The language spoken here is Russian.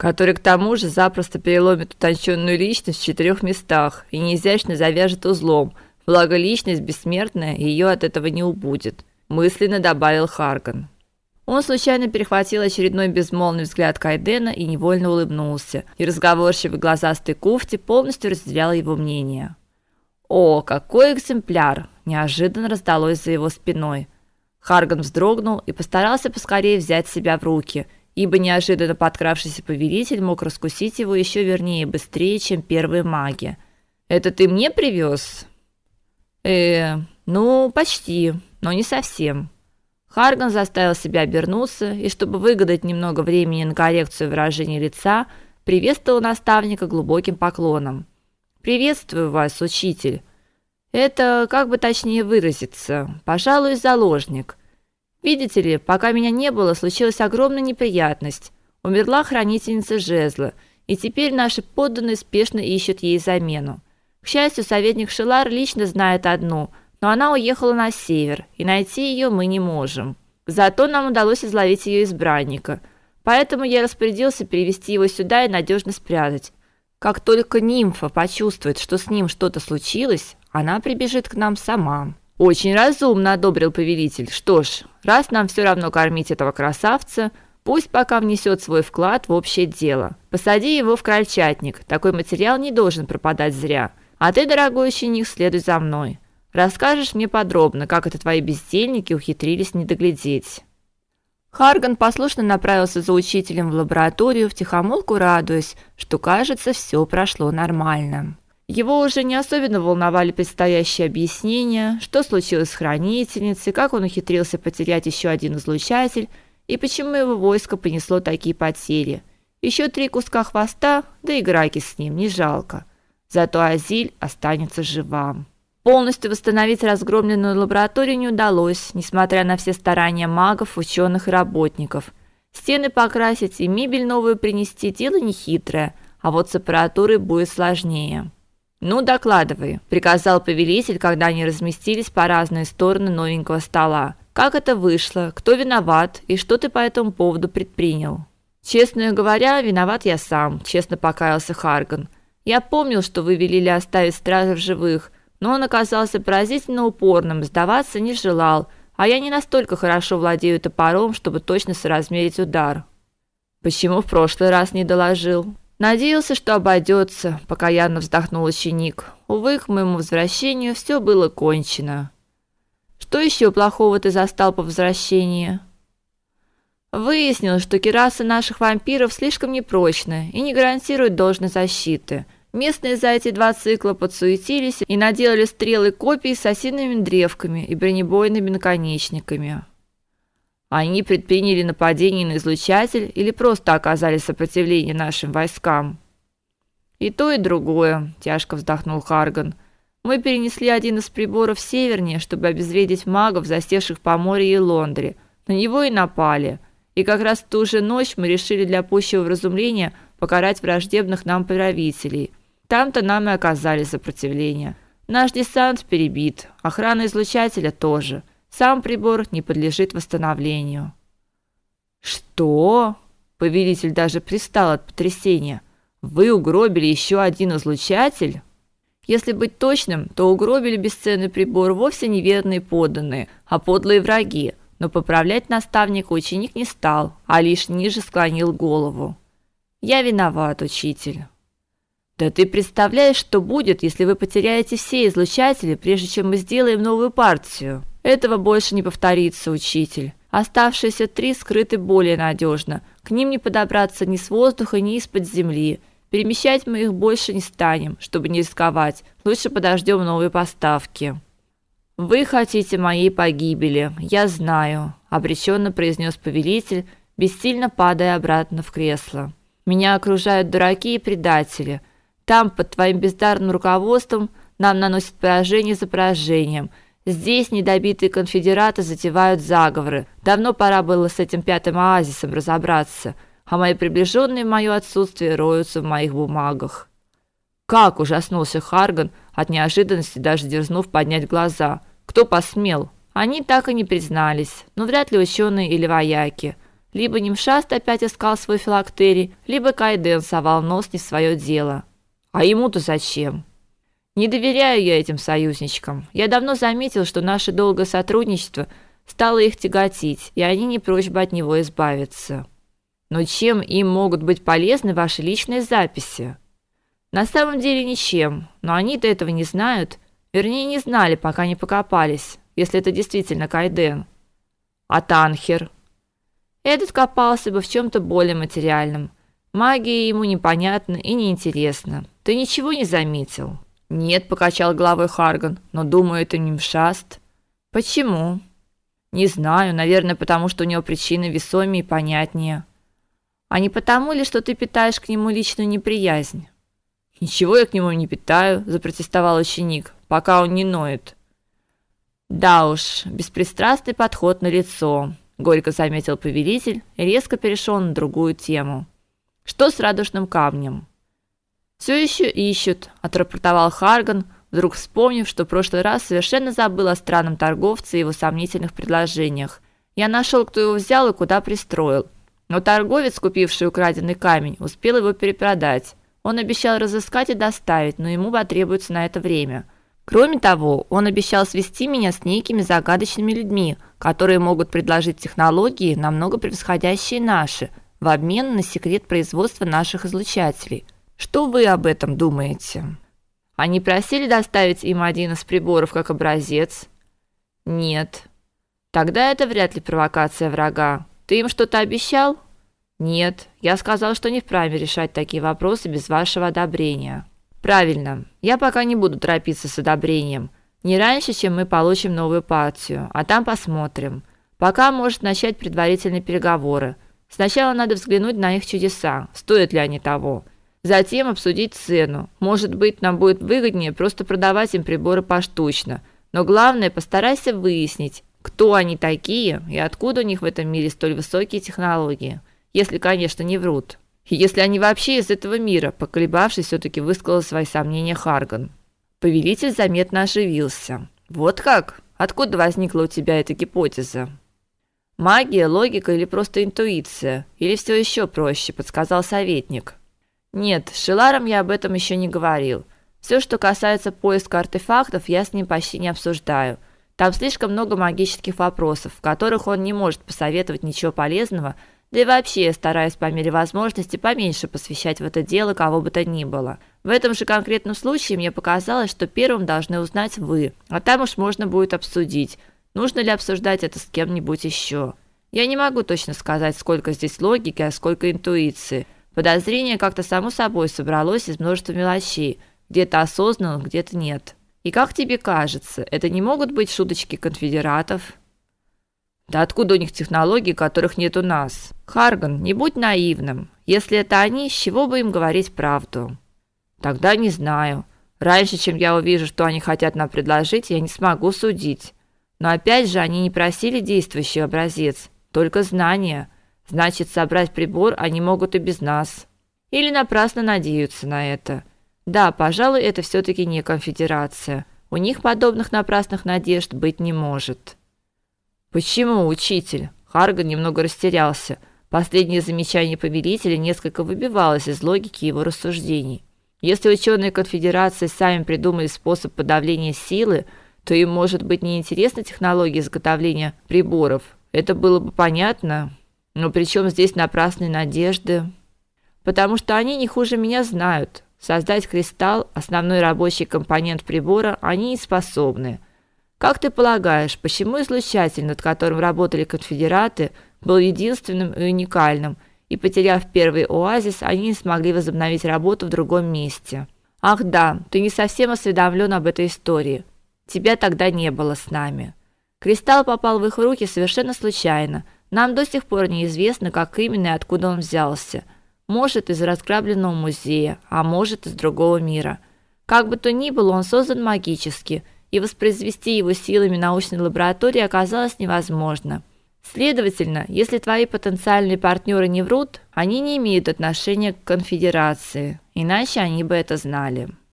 который к тому же запросто переломит утонченную личность в четырех местах и неизящно завяжет узлом, благо личность бессмертная, ее от этого не убудет, мысленно добавил Харган. Он случайно перехватил очередной безмолвный взгляд Кайдена и невольно улыбнулся. И разговорчивый глазастый Куфти полностью разделял его мнение. О, какой экземпляр, неожиданно раздалось за его спиной. Харган вздрогнул и постарался поскорее взять себя в руки, ибо неожиданно подкравшийся повелитель мог раскусить его еще вернее быстрее, чем первые маги. Это ты мне привез? Э, ну, почти, но не совсем. Харган заставил себя обернуться и, чтобы выгадать немного времени на коррекцию выражения лица, приветствовал наставника глубоким поклоном. Приветствую вас, учитель. Это, как бы точнее выразиться, пожалуй, заложник. Видите ли, пока меня не было, случилась огромная неприятность. Умерла хранительница жезла, и теперь наши подданные спешно ищут ей замену. К счастью, советник Шилар лично знает одну, но она уехала на север, и найти ее мы не можем. Зато нам удалось изловить ее избранника. Поэтому я распорядился перевести его сюда и надежно спрятать. Как только нимфа почувствует, что с ним что-то случилось, она прибежит к нам сама. Очень разумно одобрил повелитель. Что ж, раз нам все равно кормить этого красавца, пусть пока внесет свой вклад в общее дело. Посади его в крольчатник. Такой материал не должен пропадать зря. А ты, дорогой ученик, следуй за мной. Расскажешь мне подробно, как это твои бездельники ухитрились не доглядеть. Харган послушно направился за учителем в лабораторию, втихомолку радуясь, что, кажется, все прошло нормально. Его уже не особенно волновали предстоящие объяснения, что случилось с хранительницей, как он ухитрился потерять еще один излучатель и почему его войско понесло такие потери. Еще три куска хвоста, да и граки с ним, не жалко. Зато Азиль останется жива. Полностью восстановить разгромленную лабораторию не удалось, несмотря на все старания магов, ученых и работников. Стены покрасить и мебель новую принести дело нехитрое, а вот с аппаратурой будет сложнее. Ну, докладывай, приказал повелитель, когда они разместились по разные стороны новенького стола. Как это вышло? Кто виноват? И что ты по этому поводу предпринял? Честно говоря, виноват я сам, честно покаялся Харган. Я помнил, что вы велели оставить стража в живых, но он оказался поразительно упорным, сдаваться не желал, а я не настолько хорошо владею топором, чтобы точно соразмерить удар. Почему в прошлый раз не доложил? Надеялся, что обойдется, покаянно вздохнул ученик. Увы, к моему возвращению все было кончено. Что еще плохого ты застал по возвращении? Выяснилось, что кирасы наших вампиров слишком непрочны и не гарантируют должной защиты – Местные за эти два цикла подсуетились и наделали стрелы копий с осиновыми древками и бронебойными наконечниками. Они предприняли нападение на излучатель или просто оказали сопротивление нашим войскам. И то, и другое, тяжко вздохнул Харган. Мы перенесли один из приборов севернее, чтобы обезвредить магов, засевших в Поморье и Лондре. На него и напали. И как раз в ту же ночь мы решили для пущего вразумления покарать враждебных нам правителей – там-то нам и оказали сопротивление. Наш десант перебит, охрана излучателя тоже. Сам прибор не подлежит восстановлению. Что? Повелитель даже пристал от потрясения. Вы угробили еще один излучатель? Если быть точным, то угробили бесценный прибор вовсе не верные подданные, а подлые враги. Но поправлять наставника ученик не стал, а лишь ниже склонил голову. Я виноват, учитель. Да ты представляешь, что будет, если вы потеряете все излучатели, прежде чем мы сделаем новую партию? Этого больше не повторится, учитель. Оставшиеся три скрыты более надежно. К ним не подобраться ни с воздуха, ни из-под земли. Перемещать мы их больше не станем, чтобы не рисковать. Лучше подождем новые поставки. Вы хотите моей погибели, я знаю, обреченно произнес повелитель, бессильно падая обратно в кресло. Меня окружают дураки и предатели. Там под твоим бездарным руководством нам наносят поражение за поражением. Здесь недобитые конфедераты затевают заговоры. Давно пора было с этим пятым оазисом разобраться, а мои приближенные в моё отсутствие роются в моих бумагах. Как ужаснулся Харган от неожиданности, даже дерзнув поднять глаза. Кто посмел? Они так и не признались. Но вряд ли ученые или вояки. Либо Нимшаст опять искал свой филактерий, либо Кайден совал нос не в свое дело. А ему-то зачем? Не доверяю я этим союзничкам. Я давно заметил, что наше долгое сотрудничество стало их тяготить, и они не прочь бы от него избавиться. Но чем им могут быть полезны ваши личные записи? На самом деле ничем, но они-то этого не знают, вернее, не знали, пока не покопались, если это действительно Кайден. А Танхер? Этот копался бы в чем то более материальном. Магия ему непонятна и неинтересна. Ты ничего не заметил? Нет, покачал головой Харган, но думаю, это не мшаст. Почему? Не знаю, наверное, потому что у него причины весомее и понятнее. А не потому ли, что ты питаешь к нему личную неприязнь? Ничего я к нему не питаю, запротестовал ученик, пока он не ноет. Да уж, беспристрастный подход на лицо, горько заметил повелитель и резко перешел на другую тему. Что с радужным камнем? Все еще ищут, отрапортовал Харган, вдруг вспомнив, что в прошлый раз совершенно забыл о странном торговце и его сомнительных предложениях. Я нашел, кто его взял и куда пристроил. Но торговец, купивший украденный камень, успел его перепродать. Он обещал разыскать и доставить, но ему потребуется на это время. Кроме того, он обещал свести меня с некими загадочными людьми, которые могут предложить технологии, намного превосходящие наши, в обмен на секрет производства наших излучателей – что вы об этом думаете? Они просили доставить им один из приборов как образец? Нет. Тогда это вряд ли провокация врага. Ты им что-то обещал? Нет. Я сказал, что не вправе решать такие вопросы без вашего одобрения. Правильно. Я пока не буду торопиться с одобрением. Не раньше, чем мы получим новую партию, а там посмотрим. Пока может начать предварительные переговоры. Сначала надо взглянуть на их чудеса. Стоят ли они того? Затем обсудить цену. Может быть, нам будет выгоднее просто продавать им приборы поштучно. Но главное, постарайся выяснить, кто они такие и откуда у них в этом мире столь высокие технологии. Если, конечно, не врут. И если они вообще из этого мира, поколебавшись, все таки высказал свои сомнения Харган. Повелитель заметно оживился. Вот как? Откуда возникла у тебя эта гипотеза? Магия, логика или просто интуиция? Или все еще проще, подсказал советник. Нет, с Шиларом я об этом еще не говорил. Все, что касается поиска артефактов, я с ним почти не обсуждаю. Там слишком много магических вопросов, в которых он не может посоветовать ничего полезного, да и вообще я стараюсь по мере возможности поменьше посвящать в это дело кого бы то ни было. В этом же конкретном случае мне показалось, что первым должны узнать вы, а там уж можно будет обсудить, нужно ли обсуждать это с кем-нибудь еще. Я не могу точно сказать, сколько здесь логики, а сколько интуиции – Подозрение как-то само собой собралось из множества мелочей, где-то осознанных, где-то нет. И как тебе кажется, это не могут быть шуточки конфедератов? Да откуда у них технологии, которых нет у нас? Харган, не будь наивным. Если это они, с чего бы им говорить правду? Тогда не знаю. Раньше, чем я увижу, что они хотят нам предложить, я не смогу судить. Но опять же, они не просили действующий образец, только знания – Значит, собрать прибор они могут и без нас. Или напрасно надеются на это. Да, пожалуй, это все таки не конфедерация. У них подобных напрасных надежд быть не может. Почему, учитель? Харган немного растерялся. Последнее замечание повелителя несколько выбивалось из логики его рассуждений. Если ученые конфедерации сами придумали способ подавления силы, то им может быть неинтересна технология изготовления приборов. Это было бы понятно, но при чем здесь напрасные надежды? Потому что они не хуже меня знают. Создать кристалл, основной рабочий компонент прибора, они не способны. Как ты полагаешь, почему излучатель, над которым работали конфедераты, был единственным и уникальным, и потеряв первый оазис, они не смогли возобновить работу в другом месте? Ах да, ты не совсем осведомлен об этой истории. Тебя тогда не было с нами. Кристалл попал в их руки совершенно случайно – нам до сих пор неизвестно, как именно и откуда он взялся. Может, из разграбленного музея, а может, из другого мира. Как бы то ни было, он создан магически, и воспроизвести его силами научной лаборатории оказалось невозможно. Следовательно, если твои потенциальные партнеры не врут, они не имеют отношения к конфедерации, иначе они бы это знали.